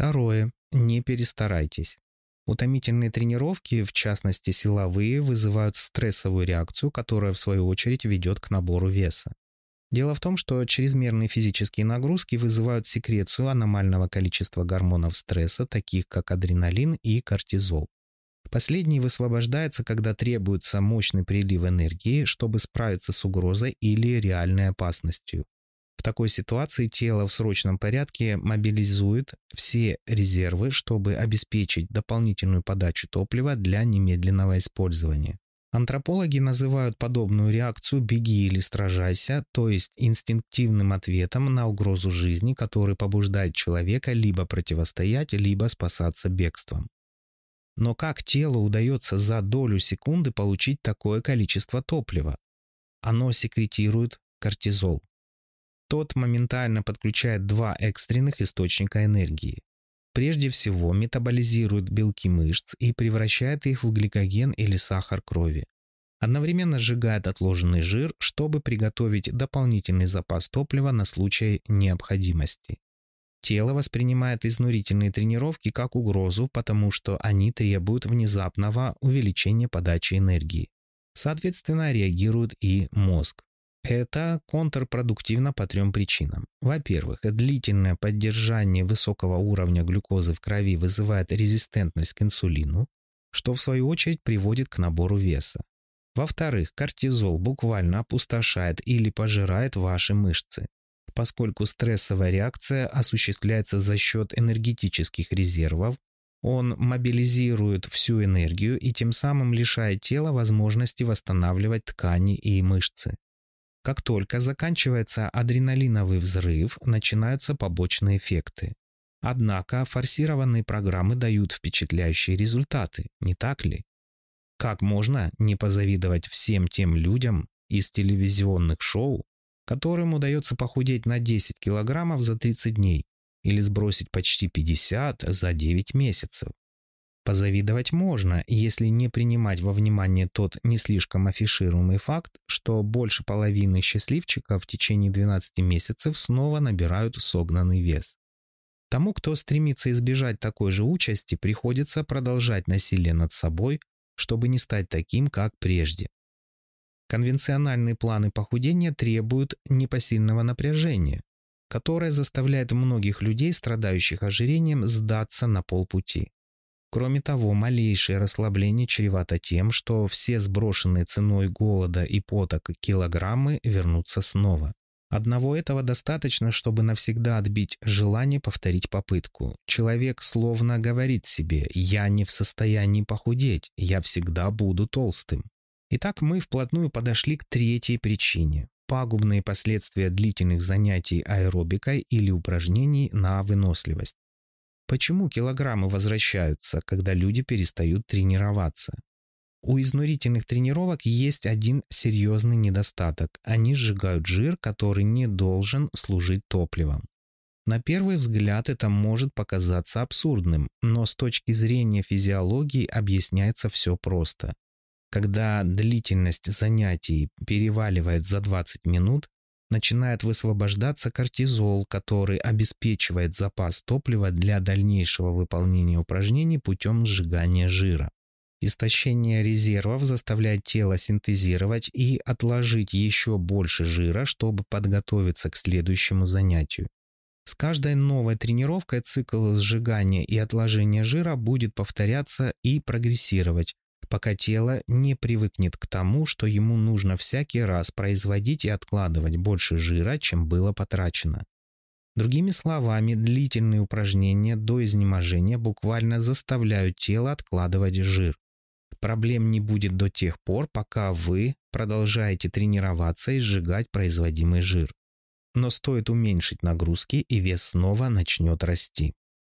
Второе. Не перестарайтесь. Утомительные тренировки, в частности силовые, вызывают стрессовую реакцию, которая в свою очередь ведет к набору веса. Дело в том, что чрезмерные физические нагрузки вызывают секрецию аномального количества гормонов стресса, таких как адреналин и кортизол. Последний высвобождается, когда требуется мощный прилив энергии, чтобы справиться с угрозой или реальной опасностью. В такой ситуации тело в срочном порядке мобилизует все резервы, чтобы обеспечить дополнительную подачу топлива для немедленного использования. Антропологи называют подобную реакцию «беги или стражайся, то есть инстинктивным ответом на угрозу жизни, который побуждает человека либо противостоять, либо спасаться бегством. Но как телу удается за долю секунды получить такое количество топлива? Оно секретирует кортизол, тот моментально подключает два экстренных источника энергии. Прежде всего метаболизирует белки мышц и превращает их в гликоген или сахар крови. Одновременно сжигает отложенный жир, чтобы приготовить дополнительный запас топлива на случай необходимости. Тело воспринимает изнурительные тренировки как угрозу, потому что они требуют внезапного увеличения подачи энергии. Соответственно, реагирует и мозг. Это контрпродуктивно по трем причинам. Во-первых, длительное поддержание высокого уровня глюкозы в крови вызывает резистентность к инсулину, что в свою очередь приводит к набору веса. Во-вторых, кортизол буквально опустошает или пожирает ваши мышцы, поскольку стрессовая реакция осуществляется за счет энергетических резервов, он мобилизирует всю энергию и тем самым лишает тела возможности восстанавливать ткани и мышцы. Как только заканчивается адреналиновый взрыв, начинаются побочные эффекты. Однако форсированные программы дают впечатляющие результаты, не так ли? Как можно не позавидовать всем тем людям из телевизионных шоу, которым удается похудеть на 10 килограммов за 30 дней или сбросить почти 50 за 9 месяцев? Позавидовать можно, если не принимать во внимание тот не слишком афишируемый факт, что больше половины счастливчиков в течение 12 месяцев снова набирают согнанный вес. Тому, кто стремится избежать такой же участи, приходится продолжать насилие над собой, чтобы не стать таким, как прежде. Конвенциональные планы похудения требуют непосильного напряжения, которое заставляет многих людей, страдающих ожирением, сдаться на полпути. Кроме того, малейшее расслабление чревато тем, что все сброшенные ценой голода и поток килограммы вернутся снова. Одного этого достаточно, чтобы навсегда отбить желание повторить попытку. Человек словно говорит себе «я не в состоянии похудеть, я всегда буду толстым». Итак, мы вплотную подошли к третьей причине – пагубные последствия длительных занятий аэробикой или упражнений на выносливость. Почему килограммы возвращаются, когда люди перестают тренироваться? У изнурительных тренировок есть один серьезный недостаток. Они сжигают жир, который не должен служить топливом. На первый взгляд это может показаться абсурдным, но с точки зрения физиологии объясняется все просто. Когда длительность занятий переваливает за 20 минут, начинает высвобождаться кортизол, который обеспечивает запас топлива для дальнейшего выполнения упражнений путем сжигания жира. Истощение резервов заставляет тело синтезировать и отложить еще больше жира, чтобы подготовиться к следующему занятию. С каждой новой тренировкой цикл сжигания и отложения жира будет повторяться и прогрессировать, пока тело не привыкнет к тому, что ему нужно всякий раз производить и откладывать больше жира, чем было потрачено. Другими словами, длительные упражнения до изнеможения буквально заставляют тело откладывать жир. Проблем не будет до тех пор, пока вы продолжаете тренироваться и сжигать производимый жир. Но стоит уменьшить нагрузки, и вес снова начнет расти.